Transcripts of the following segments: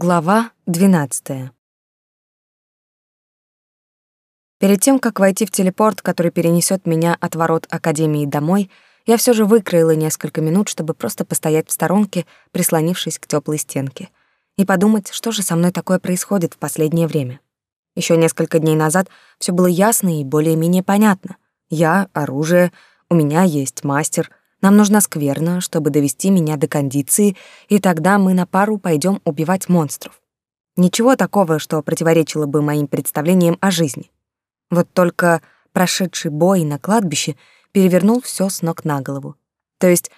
Глава 12. Перед тем, как войти в телепорт, который перенесет меня от ворот Академии домой, я все же выкроила несколько минут, чтобы просто постоять в сторонке, прислонившись к теплой стенке, и подумать, что же со мной такое происходит в последнее время. Еще несколько дней назад все было ясно и более-менее понятно. Я — оружие, у меня есть мастер, нам нужна скверна, чтобы довести меня до кондиции, и тогда мы на пару пойдем убивать монстров. Ничего такого, что противоречило бы моим представлениям о жизни. Вот только прошедший бой на кладбище перевернул все с ног на голову. То есть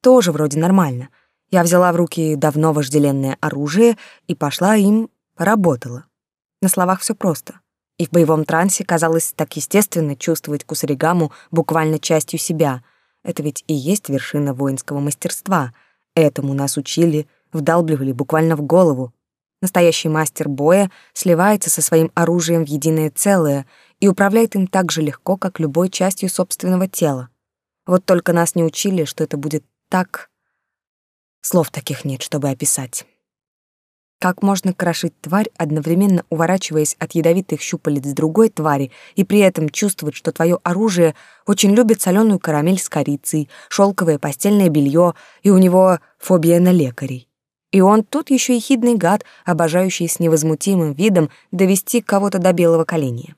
тоже вроде нормально. Я взяла в руки давно вожделенное оружие и пошла им поработала. На словах все просто. И в боевом трансе казалось так естественно чувствовать кусаригаму буквально частью себя — это ведь и есть вершина воинского мастерства. Этому нас учили, вдалбливали буквально в голову. Настоящий мастер боя сливается со своим оружием в единое целое и управляет им так же легко, как любой частью собственного тела. Вот только нас не учили, что это будет так... Слов таких нет, чтобы описать. Как можно крошить тварь, одновременно уворачиваясь от ядовитых щупалец другой твари и при этом чувствовать, что твое оружие очень любит соленую карамель с корицей, шелковое постельное белье, и у него фобия на лекарей. И он тут еще и хидный гад, обожающий с невозмутимым видом довести кого-то до белого коленя.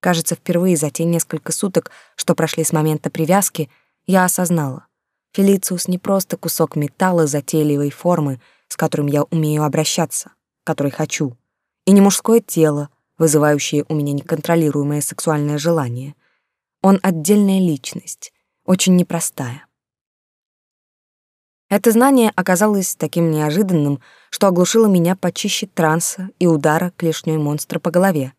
Кажется, впервые за те несколько суток, что прошли с момента привязки, я осознала. Фелициус не просто кусок металла затейливой формы, с которым я умею обращаться, который хочу, и не мужское тело, вызывающее у меня неконтролируемое сексуальное желание. Он отдельная личность, очень непростая. Это знание оказалось таким неожиданным, что оглушило меня почище транса и удара клешней монстра по голове.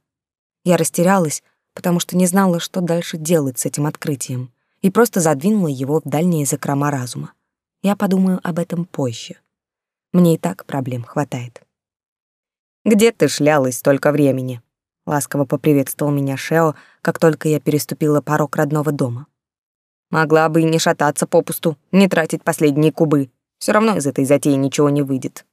Я растерялась, потому что не знала, что дальше делать с этим открытием, и просто задвинула его в дальние закрома разума. Я подумаю об этом позже. Мне и так проблем хватает. «Где ты шлялась столько времени?» — ласково поприветствовал меня Шео, как только я переступила порог родного дома. «Могла бы и не шататься попусту, не тратить последние кубы. Все равно из этой затеи ничего не выйдет».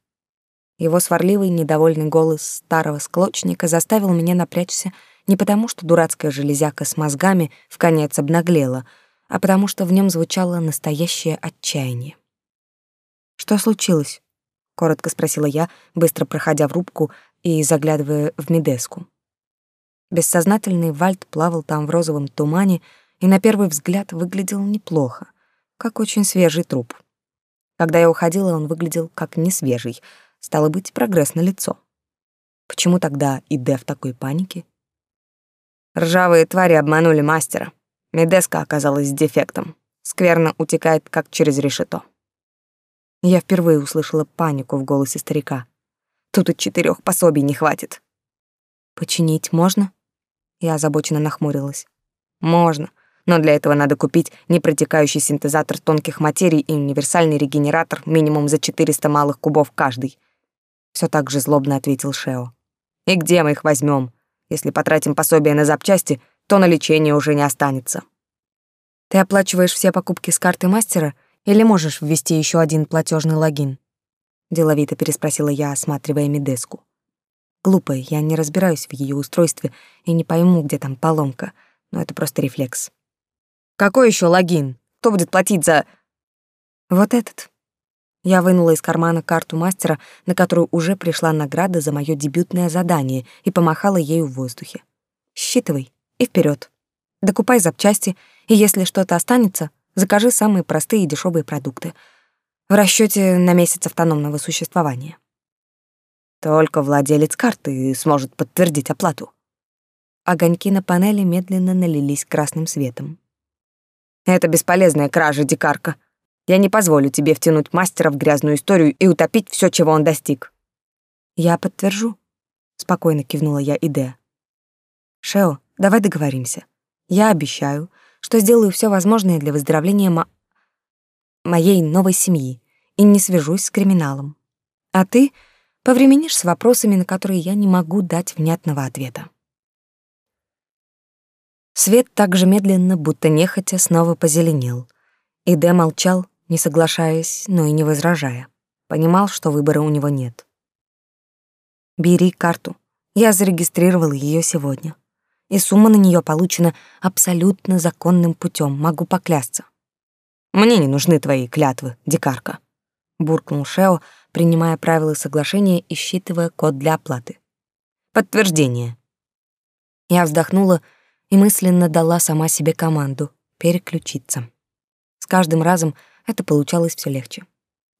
Его сварливый, недовольный голос старого склочника заставил меня напрячься не потому, что дурацкая железяка с мозгами в конец обнаглела, а потому что в нем звучало настоящее отчаяние. «Что случилось?» Коротко спросила я, быстро проходя в рубку и заглядывая в медеску. Бессознательный Вальт плавал там в розовом тумане и на первый взгляд выглядел неплохо, как очень свежий труп. Когда я уходила, он выглядел как несвежий, стало быть, прогресс на лицо. Почему тогда и Дэ в такой панике? Ржавые твари обманули мастера. Медеска оказалась дефектом. Скверно утекает, как через решето. Я впервые услышала панику в голосе старика. Тут и четырех пособий не хватит. Починить можно? Я озабоченно нахмурилась. Можно, но для этого надо купить непротекающий синтезатор тонких материй и универсальный регенератор минимум за 400 малых кубов каждый. Все так же злобно ответил Шео. И где мы их возьмем? Если потратим пособие на запчасти, то на лечение уже не останется. Ты оплачиваешь все покупки с карты мастера или можешь ввести еще один платежный логин? Деловито переспросила я, осматривая Медеску. Глупо, я не разбираюсь в ее устройстве и не пойму, где там поломка, но это просто рефлекс. Какой еще логин? Кто будет платить за... Вот этот. Я вынула из кармана карту мастера, на которую уже пришла награда за мое дебютное задание, и помахала ею в воздухе. Считывай и вперед. Докупай запчасти, и если что-то останется, Закажи самые простые и дешевые продукты. В расчете на месяц автономного существования. Только владелец карты сможет подтвердить оплату. Огоньки на панели медленно налились красным светом. Это бесполезная кража, дикарка. Я не позволю тебе втянуть мастера в грязную историю и утопить все, чего он достиг. Я подтвержу, спокойно кивнула я Иде. Шео, давай договоримся. Я обещаю, что сделаю все возможное для выздоровления мо... моей новой семьи и не свяжусь с криминалом. А ты повременишь с вопросами, на которые я не могу дать внятного ответа. Свет так же медленно, будто нехотя, снова позеленел. И Дэ молчал, не соглашаясь, но и не возражая. Понимал, что выбора у него нет. Бери карту. Я зарегистрировала ее сегодня. И сумма на нее получена абсолютно законным путем, могу поклясться. Мне не нужны твои клятвы, дикарка, буркнул Шео, принимая правила соглашения и считывая код для оплаты. Подтверждение. Я вздохнула и мысленно дала сама себе команду переключиться. С каждым разом это получалось все легче.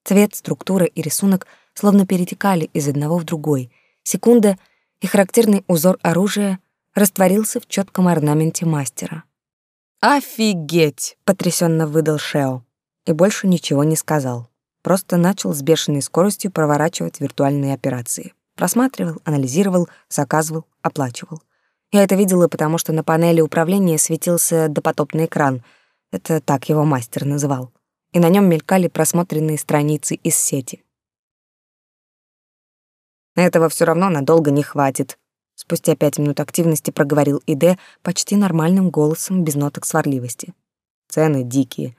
Цвет, структура и рисунок словно перетекали из одного в другой. Секунда, и характерный узор оружия растворился в четком орнаменте мастера. «Офигеть!» — потрясенно выдал Шео. И больше ничего не сказал. Просто начал с бешеной скоростью проворачивать виртуальные операции. Просматривал, анализировал, заказывал, оплачивал. Я это видела, потому что на панели управления светился допотопный экран. Это так его мастер называл. И на нем мелькали просмотренные страницы из сети. Этого все равно надолго не хватит. Спустя пять минут активности проговорил Иде почти нормальным голосом, без ноток сварливости. Цены дикие.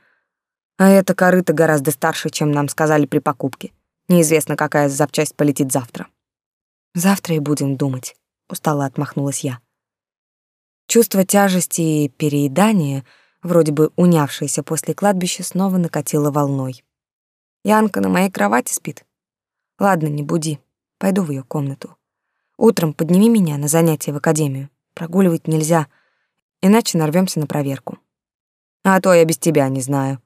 А эта корыта гораздо старше, чем нам сказали при покупке. Неизвестно, какая запчасть полетит завтра. Завтра и будем думать, устало отмахнулась я. Чувство тяжести и переедания, вроде бы унявшееся после кладбища, снова накатило волной. Янка на моей кровати спит. Ладно, не буди. Пойду в ее комнату. Утром подними меня на занятия в академию. Прогуливать нельзя, иначе нарвемся на проверку. А то я без тебя не знаю.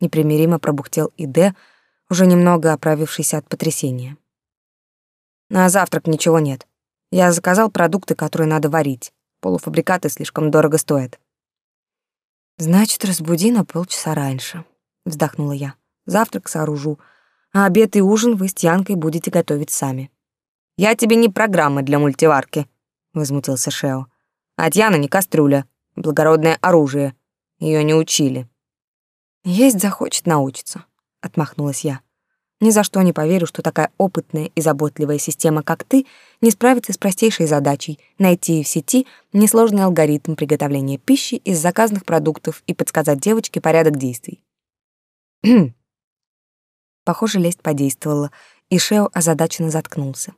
Непримиримо пробухтел Иде, уже немного оправившийся от потрясения. На завтрак ничего нет. Я заказал продукты, которые надо варить. Полуфабрикаты слишком дорого стоят. Значит, разбуди на полчаса раньше, вздохнула я. Завтрак сооружу, а обед и ужин вы с Янкой будете готовить сами. Я тебе не программа для мультиварки, возмутился Шео. А Тьяна не кастрюля, благородное оружие. Ее не учили. Есть захочет научиться, отмахнулась я. Ни за что не поверю, что такая опытная и заботливая система, как ты, не справится с простейшей задачей — найти в сети несложный алгоритм приготовления пищи из заказанных продуктов и подсказать девочке порядок действий. Похоже, лесть подействовала, и Шео озадаченно заткнулся.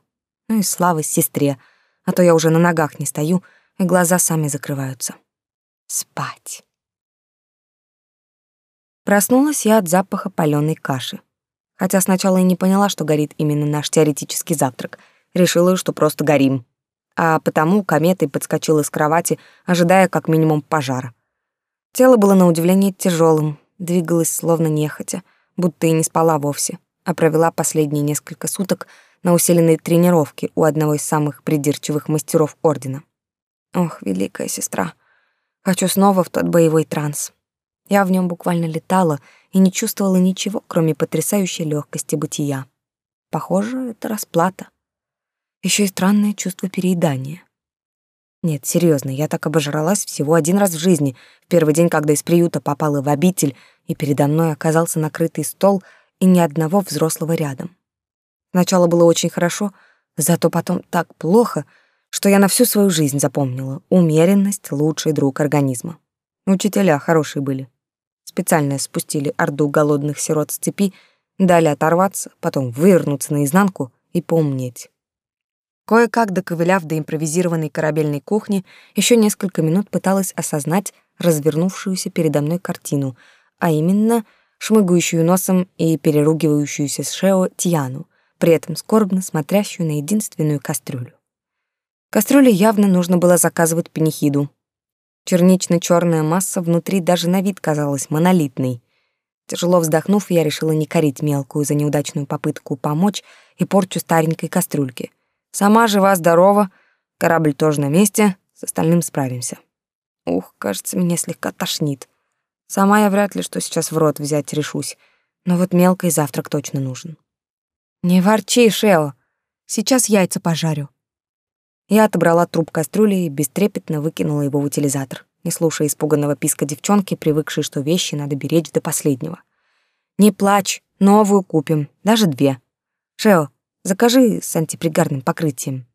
Ну и слава сестре, а то я уже на ногах не стою, и глаза сами закрываются. Спать. Проснулась я от запаха палёной каши. Хотя сначала и не поняла, что горит именно наш теоретический завтрак. Решила, что просто горим. А потому кометой подскочила с кровати, ожидая как минимум пожара. Тело было на удивление тяжелым, двигалось словно нехотя, будто и не спала вовсе, а провела последние несколько суток на усиленной тренировке у одного из самых придирчивых мастеров Ордена. Ох, великая сестра, хочу снова в тот боевой транс. Я в нем буквально летала и не чувствовала ничего, кроме потрясающей легкости бытия. Похоже, это расплата. Еще и странное чувство переедания. Нет, серьезно, я так обожралась всего один раз в жизни, в первый день, когда из приюта попала в обитель, и передо мной оказался накрытый стол и ни одного взрослого рядом. Сначала было очень хорошо, зато потом так плохо, что я на всю свою жизнь запомнила. Умеренность — лучший друг организма. Учителя хорошие были. Специально спустили орду голодных сирот с цепи, дали оторваться, потом вывернуться наизнанку и поумнеть. Кое-как доковыляв до импровизированной корабельной кухни, еще несколько минут пыталась осознать развернувшуюся передо мной картину, а именно шмыгающую носом и переругивающуюся с Шео Тьяну, при этом скорбно смотрящую на единственную кастрюлю. Кастрюле явно нужно было заказывать панихиду. Чернично-черная масса внутри даже на вид казалась монолитной. Тяжело вздохнув, я решила не корить мелкую за неудачную попытку помочь и порчу старенькой кастрюльки. Сама жива-здорова, корабль тоже на месте, с остальным справимся. Ух, кажется, меня слегка тошнит. Сама я вряд ли что сейчас в рот взять решусь, но вот мелкий завтрак точно нужен. «Не ворчи, Шео. Сейчас яйца пожарю». Я отобрала труп кастрюли и бестрепетно выкинула его в утилизатор, не слушая испуганного писка девчонки, привыкшей, что вещи надо беречь до последнего. «Не плачь, новую купим, даже две. Шео, закажи с антипригарным покрытием.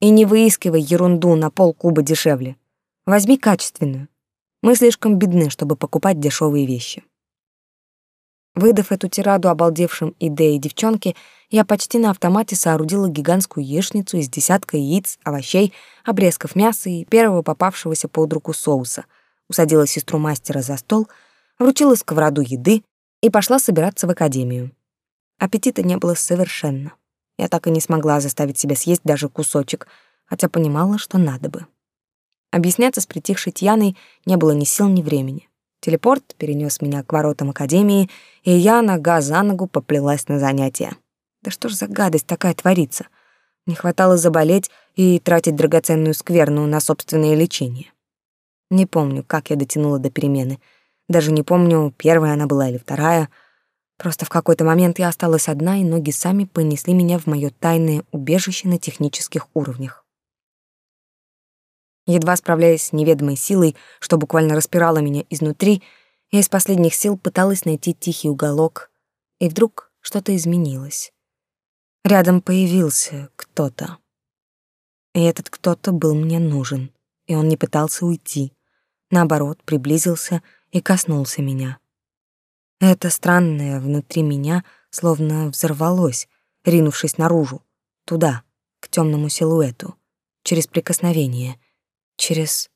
И не выискивай ерунду на полкуба дешевле. Возьми качественную. Мы слишком бедны, чтобы покупать дешевые вещи». Выдав эту тираду обалдевшим идеей девчонки, я почти на автомате соорудила гигантскую яичницу из десятка яиц, овощей, обрезков мяса и первого попавшегося под руку соуса, усадила сестру мастера за стол, вручила сковороду еды и пошла собираться в академию. Аппетита не было совершенно. Я так и не смогла заставить себя съесть даже кусочек, хотя понимала, что надо бы. Объясняться с притихшей Тьяной не было ни сил, ни времени. Телепорт перенес меня к воротам академии, и я нога за ногу поплелась на занятия. Да что ж за гадость такая творится? Не хватало заболеть и тратить драгоценную скверну на собственное лечение. Не помню, как я дотянула до перемены. Даже не помню, первая она была или вторая. Просто в какой-то момент я осталась одна, и ноги сами понесли меня в моё тайное убежище на технических уровнях. Едва справляясь с неведомой силой, что буквально распирало меня изнутри, я из последних сил пыталась найти тихий уголок, и вдруг что-то изменилось. Рядом появился кто-то. И этот кто-то был мне нужен, и он не пытался уйти. Наоборот, приблизился и коснулся меня. Это странное внутри меня словно взорвалось, ринувшись наружу, туда, к темному силуэту, через прикосновение — через